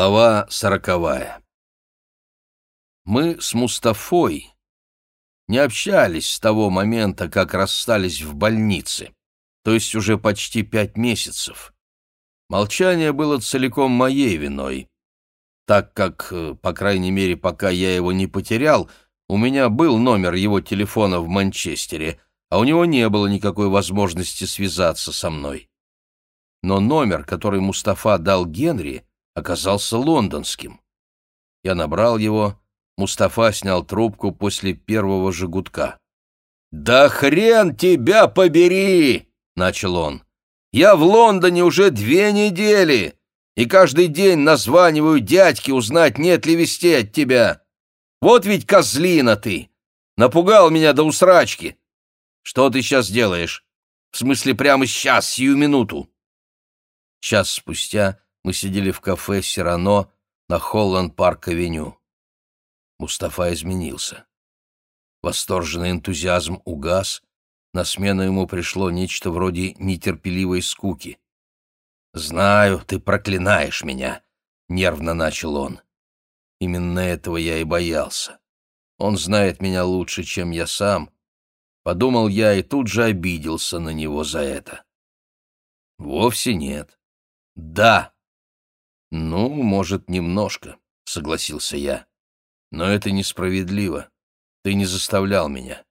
Глава сороковая. Мы с Мустафой не общались с того момента, как расстались в больнице, то есть уже почти пять месяцев. Молчание было целиком моей виной, так как, э, по крайней мере, пока я его не потерял, у меня был номер его телефона в Манчестере, а у него не было никакой возможности связаться со мной. Но номер, который Мустафа дал Генри — оказался лондонским. Я набрал его, Мустафа снял трубку после первого же гудка. «Да хрен тебя побери!» — начал он. «Я в Лондоне уже две недели, и каждый день названиваю дядьке узнать, нет ли вестей от тебя. Вот ведь козлина ты! Напугал меня до усрачки. Что ты сейчас делаешь? В смысле, прямо сейчас, сию минуту?» Час спустя мы сидели в кафе «Сирано» на Холланд-парк-авеню. Мустафа изменился. Восторженный энтузиазм угас, на смену ему пришло нечто вроде нетерпеливой скуки. «Знаю, ты проклинаешь меня», — нервно начал он. Именно этого я и боялся. Он знает меня лучше, чем я сам. Подумал я и тут же обиделся на него за это. Вовсе нет. Да, «Ну, может, немножко», — согласился я. «Но это несправедливо. Ты не заставлял меня.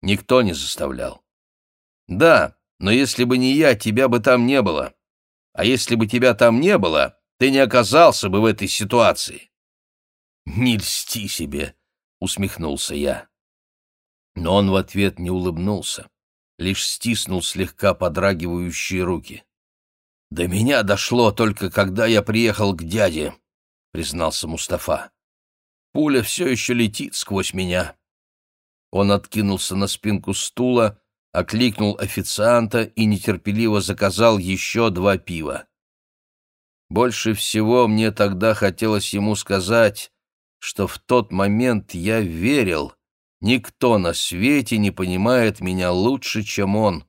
Никто не заставлял. Да, но если бы не я, тебя бы там не было. А если бы тебя там не было, ты не оказался бы в этой ситуации». «Не льсти себе», — усмехнулся я. Но он в ответ не улыбнулся, лишь стиснул слегка подрагивающие руки. «До меня дошло только когда я приехал к дяде», — признался Мустафа. «Пуля все еще летит сквозь меня». Он откинулся на спинку стула, окликнул официанта и нетерпеливо заказал еще два пива. Больше всего мне тогда хотелось ему сказать, что в тот момент я верил, никто на свете не понимает меня лучше, чем он,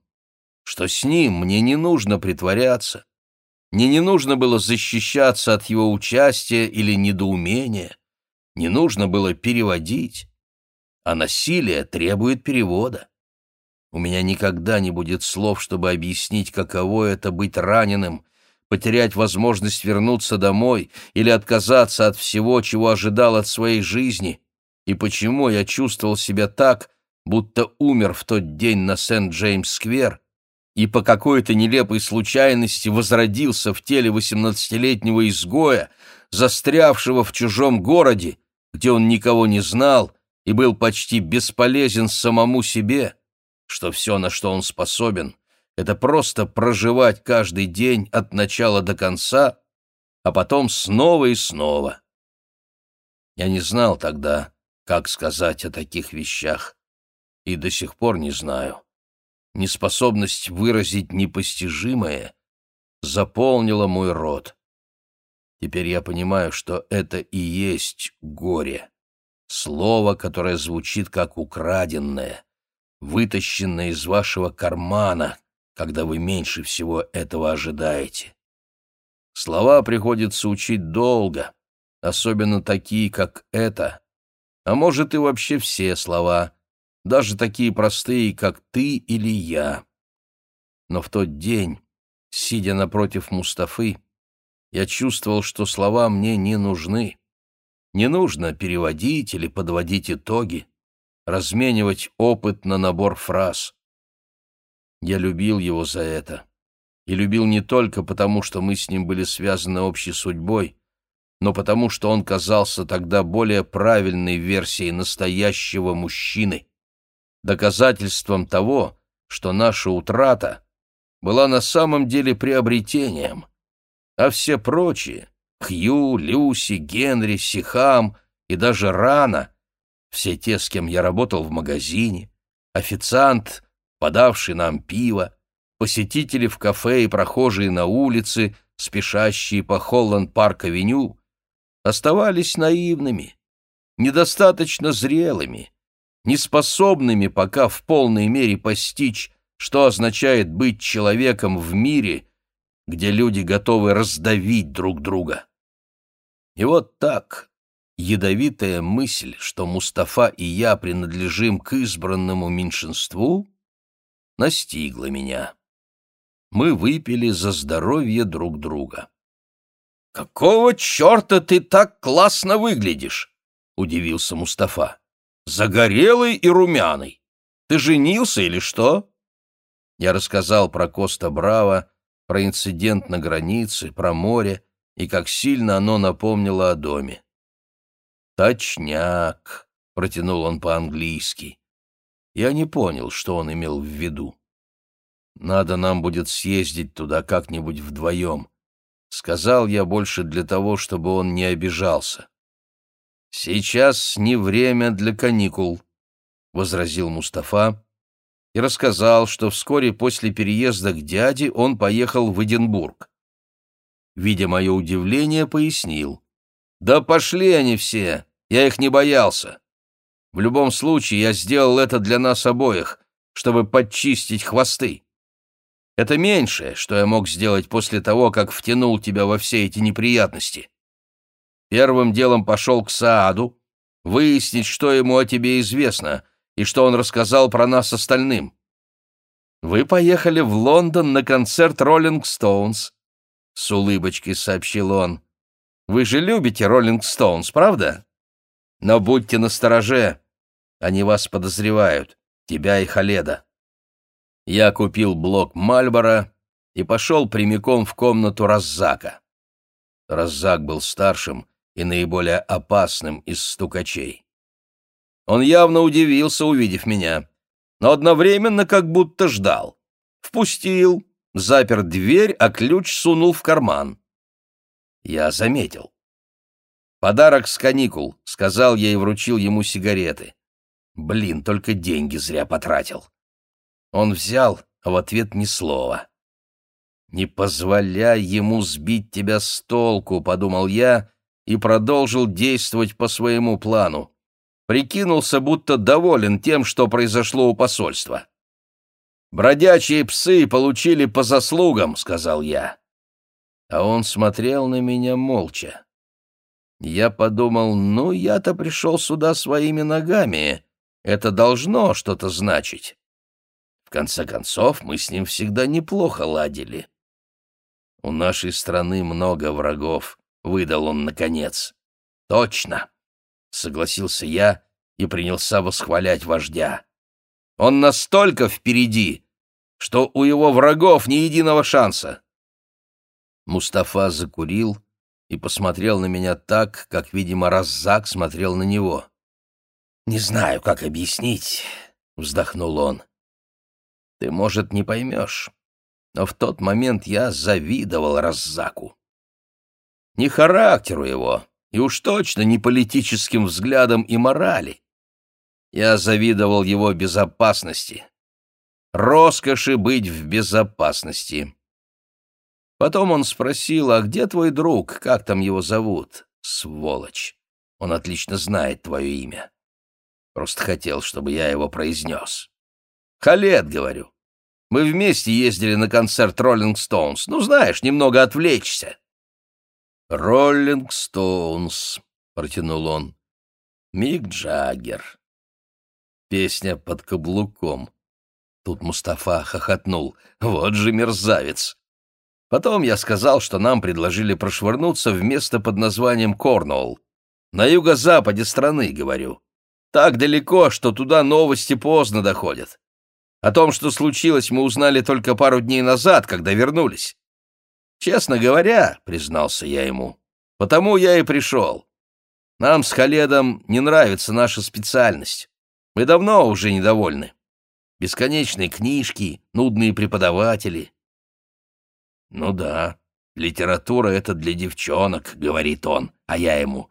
что с ним мне не нужно притворяться, мне не нужно было защищаться от его участия или недоумения, не нужно было переводить, а насилие требует перевода. У меня никогда не будет слов, чтобы объяснить, каково это быть раненым, потерять возможность вернуться домой или отказаться от всего, чего ожидал от своей жизни, и почему я чувствовал себя так, будто умер в тот день на Сент-Джеймс-сквер, и по какой-то нелепой случайности возродился в теле восемнадцатилетнего изгоя, застрявшего в чужом городе, где он никого не знал и был почти бесполезен самому себе, что все, на что он способен, это просто проживать каждый день от начала до конца, а потом снова и снова. Я не знал тогда, как сказать о таких вещах, и до сих пор не знаю неспособность выразить непостижимое заполнила мой рот. Теперь я понимаю, что это и есть горе. Слово, которое звучит как украденное, вытащенное из вашего кармана, когда вы меньше всего этого ожидаете. Слова приходится учить долго, особенно такие, как это, а может и вообще все слова, даже такие простые, как ты или я. Но в тот день, сидя напротив Мустафы, я чувствовал, что слова мне не нужны. Не нужно переводить или подводить итоги, разменивать опыт на набор фраз. Я любил его за это. И любил не только потому, что мы с ним были связаны общей судьбой, но потому, что он казался тогда более правильной версией настоящего мужчины доказательством того, что наша утрата была на самом деле приобретением, а все прочие — Хью, Люси, Генри, Сихам и даже Рана, все те, с кем я работал в магазине, официант, подавший нам пиво, посетители в кафе и прохожие на улице, спешащие по Холланд-парк-авеню, оставались наивными, недостаточно зрелыми, неспособными пока в полной мере постичь, что означает быть человеком в мире, где люди готовы раздавить друг друга. И вот так, ядовитая мысль, что Мустафа и я принадлежим к избранному меньшинству, настигла меня. Мы выпили за здоровье друг друга. «Какого черта ты так классно выглядишь?» — удивился Мустафа. «Загорелый и румяный. Ты женился или что?» Я рассказал про Коста Браво, про инцидент на границе, про море и как сильно оно напомнило о доме. «Точняк», — протянул он по-английски. Я не понял, что он имел в виду. «Надо нам будет съездить туда как-нибудь вдвоем», — сказал я больше для того, чтобы он не обижался. «Сейчас не время для каникул», — возразил Мустафа и рассказал, что вскоре после переезда к дяде он поехал в Эдинбург. Видя мое удивление, пояснил. «Да пошли они все! Я их не боялся. В любом случае, я сделал это для нас обоих, чтобы подчистить хвосты. Это меньшее, что я мог сделать после того, как втянул тебя во все эти неприятности. Первым делом пошел к Сааду, выяснить, что ему о тебе известно, и что он рассказал про нас остальным. Вы поехали в Лондон на концерт «Роллинг Стоунс», — с улыбочкой сообщил он. «Вы же любите «Роллинг Стоунс», правда? Но будьте настороже, они вас подозревают, тебя и Халеда». Я купил блок Мальбора и пошел прямиком в комнату Раззака. Раззак был старшим и наиболее опасным из стукачей. Он явно удивился, увидев меня, но одновременно как будто ждал. Впустил, запер дверь, а ключ сунул в карман. Я заметил. «Подарок с каникул», — сказал я и вручил ему сигареты. Блин, только деньги зря потратил. Он взял, а в ответ ни слова. «Не позволяй ему сбить тебя с толку», — подумал я и продолжил действовать по своему плану. Прикинулся, будто доволен тем, что произошло у посольства. «Бродячие псы получили по заслугам», — сказал я. А он смотрел на меня молча. Я подумал, ну, я-то пришел сюда своими ногами. Это должно что-то значить. В конце концов, мы с ним всегда неплохо ладили. У нашей страны много врагов, — выдал он наконец. Точно, — согласился я и принялся восхвалять вождя. Он настолько впереди, что у его врагов ни единого шанса. Мустафа закурил и посмотрел на меня так, как, видимо, Раззак смотрел на него. «Не знаю, как объяснить», — вздохнул он. «Ты, может, не поймешь, но в тот момент я завидовал Раззаку. Не характеру его, и уж точно не политическим взглядам и морали. Я завидовал его безопасности. Роскоши быть в безопасности. Потом он спросил, а где твой друг, как там его зовут? Сволочь. Он отлично знает твое имя. Просто хотел, чтобы я его произнес. Халет, говорю. Мы вместе ездили на концерт Роллинг Стоунс. Ну, знаешь, немного отвлечься. Роллинг Стоунс, протянул он. Мик Джаггер. Песня под каблуком. Тут Мустафа хохотнул. Вот же мерзавец. Потом я сказал, что нам предложили прошвырнуться в место под названием Корнуолл. На юго-западе страны, говорю. Так далеко, что туда новости поздно доходят. О том, что случилось, мы узнали только пару дней назад, когда вернулись. Честно говоря, признался я ему, потому я и пришел. Нам с Халедом не нравится наша специальность. Мы давно уже недовольны. Бесконечные книжки, нудные преподаватели. Ну да, литература — это для девчонок, — говорит он, а я ему.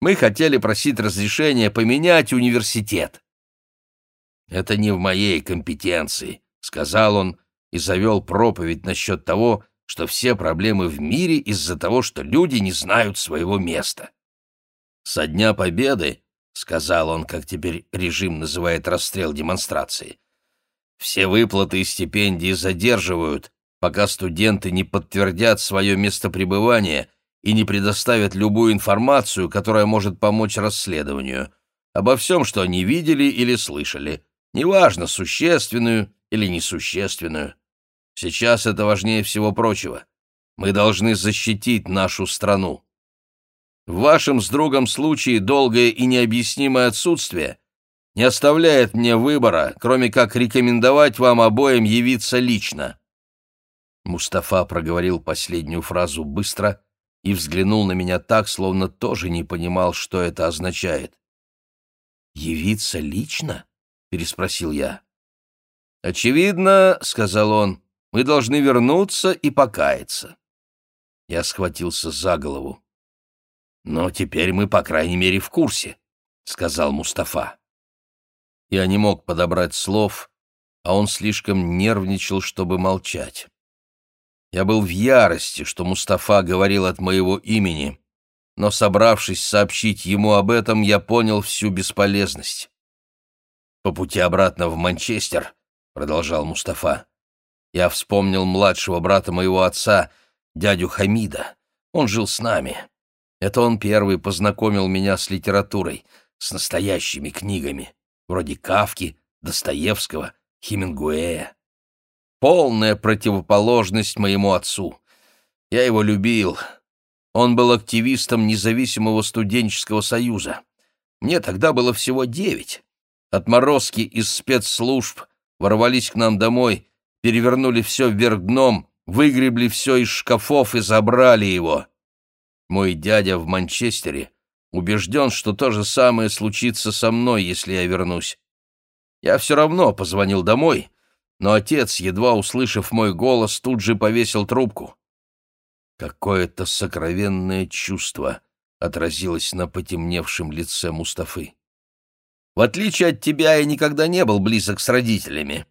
Мы хотели просить разрешения поменять университет. Это не в моей компетенции, — сказал он и завел проповедь насчет того, что все проблемы в мире из-за того, что люди не знают своего места. Со дня Победы — сказал он, как теперь режим называет расстрел демонстрации. «Все выплаты и стипендии задерживают, пока студенты не подтвердят свое местопребывание и не предоставят любую информацию, которая может помочь расследованию, обо всем, что они видели или слышали, неважно, существенную или несущественную. Сейчас это важнее всего прочего. Мы должны защитить нашу страну. В вашем с другом случае долгое и необъяснимое отсутствие не оставляет мне выбора, кроме как рекомендовать вам обоим явиться лично». Мустафа проговорил последнюю фразу быстро и взглянул на меня так, словно тоже не понимал, что это означает. «Явиться лично?» — переспросил я. «Очевидно, — сказал он, — мы должны вернуться и покаяться». Я схватился за голову. «Но теперь мы, по крайней мере, в курсе», — сказал Мустафа. Я не мог подобрать слов, а он слишком нервничал, чтобы молчать. Я был в ярости, что Мустафа говорил от моего имени, но, собравшись сообщить ему об этом, я понял всю бесполезность. «По пути обратно в Манчестер», — продолжал Мустафа, — «я вспомнил младшего брата моего отца, дядю Хамида. Он жил с нами. Это он первый познакомил меня с литературой, с настоящими книгами вроде Кавки, Достоевского, Хемингуэя. Полная противоположность моему отцу. Я его любил. Он был активистом независимого студенческого союза. Мне тогда было всего девять. Отморозки из спецслужб ворвались к нам домой, перевернули все вверх дном, выгребли все из шкафов и забрали его. Мой дядя в Манчестере Убежден, что то же самое случится со мной, если я вернусь. Я все равно позвонил домой, но отец, едва услышав мой голос, тут же повесил трубку. Какое-то сокровенное чувство отразилось на потемневшем лице Мустафы. В отличие от тебя, я никогда не был близок с родителями.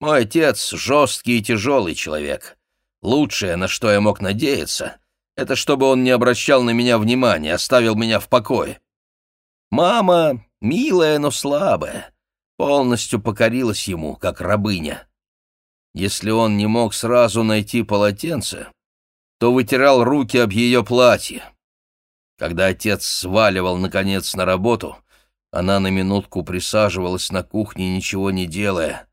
Мой отец — жесткий и тяжелый человек. Лучшее, на что я мог надеяться, это чтобы он не обращал на меня внимания, оставил меня в покое. Мама, милая, но слабая, полностью покорилась ему, как рабыня. Если он не мог сразу найти полотенце, то вытирал руки об ее платье. Когда отец сваливал, наконец, на работу, она на минутку присаживалась на кухне, ничего не делая.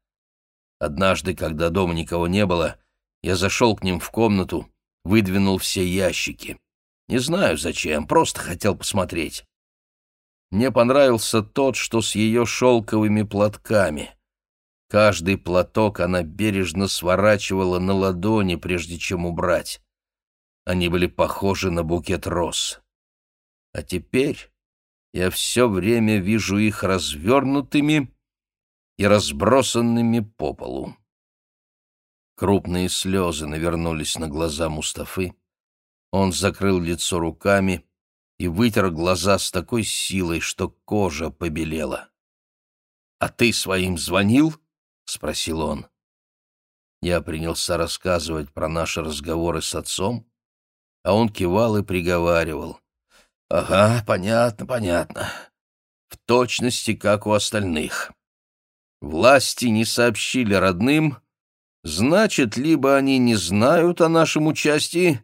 Однажды, когда дома никого не было, я зашел к ним в комнату выдвинул все ящики. Не знаю зачем, просто хотел посмотреть. Мне понравился тот, что с ее шелковыми платками. Каждый платок она бережно сворачивала на ладони, прежде чем убрать. Они были похожи на букет роз. А теперь я все время вижу их развернутыми и разбросанными по полу. Крупные слезы навернулись на глаза Мустафы. Он закрыл лицо руками и вытер глаза с такой силой, что кожа побелела. «А ты своим звонил?» — спросил он. Я принялся рассказывать про наши разговоры с отцом, а он кивал и приговаривал. «Ага, понятно, понятно. В точности, как у остальных. Власти не сообщили родным, Значит, либо они не знают о нашем участии,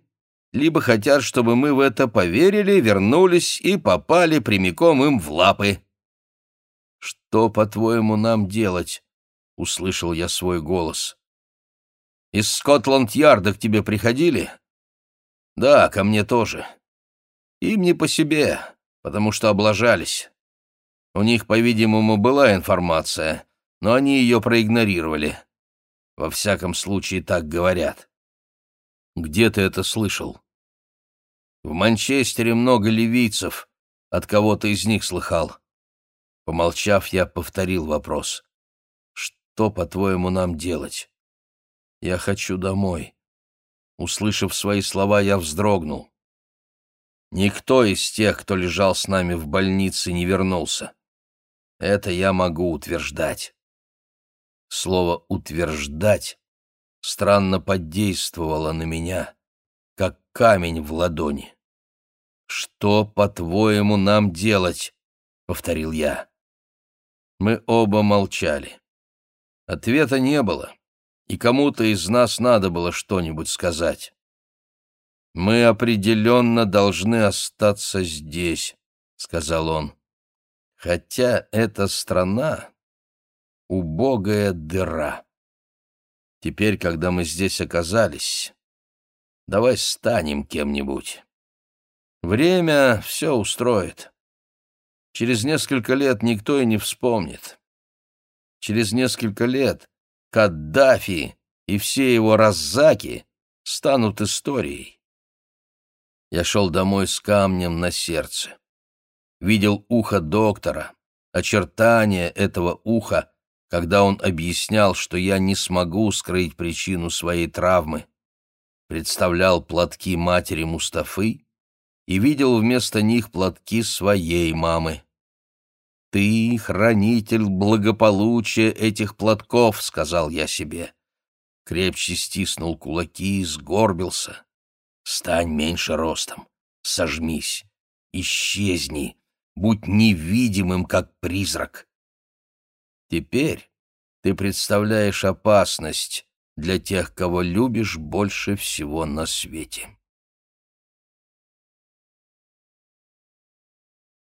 либо хотят, чтобы мы в это поверили, вернулись и попали прямиком им в лапы. «Что, по-твоему, нам делать?» — услышал я свой голос. «Из Скотланд-Ярда к тебе приходили?» «Да, ко мне тоже. Им не по себе, потому что облажались. У них, по-видимому, была информация, но они ее проигнорировали. Во всяком случае, так говорят. Где ты это слышал? В Манчестере много ливийцев. От кого-то из них слыхал. Помолчав, я повторил вопрос. Что, по-твоему, нам делать? Я хочу домой. Услышав свои слова, я вздрогнул. Никто из тех, кто лежал с нами в больнице, не вернулся. Это я могу утверждать. Слово «утверждать» странно подействовало на меня, как камень в ладони. «Что, по-твоему, нам делать?» — повторил я. Мы оба молчали. Ответа не было, и кому-то из нас надо было что-нибудь сказать. «Мы определенно должны остаться здесь», — сказал он. «Хотя эта страна — убогая дыра. Теперь, когда мы здесь оказались, давай станем кем-нибудь. Время все устроит. Через несколько лет никто и не вспомнит. Через несколько лет Каддафи и все его раззаки станут историей. Я шел домой с камнем на сердце. Видел ухо доктора, очертания этого уха, когда он объяснял, что я не смогу скрыть причину своей травмы. Представлял платки матери Мустафы и видел вместо них платки своей мамы. «Ты хранитель благополучия этих платков», — сказал я себе. Крепче стиснул кулаки и сгорбился. Стань меньше ростом, сожмись, исчезни, будь невидимым, как призрак. Теперь ты представляешь опасность для тех, кого любишь больше всего на свете.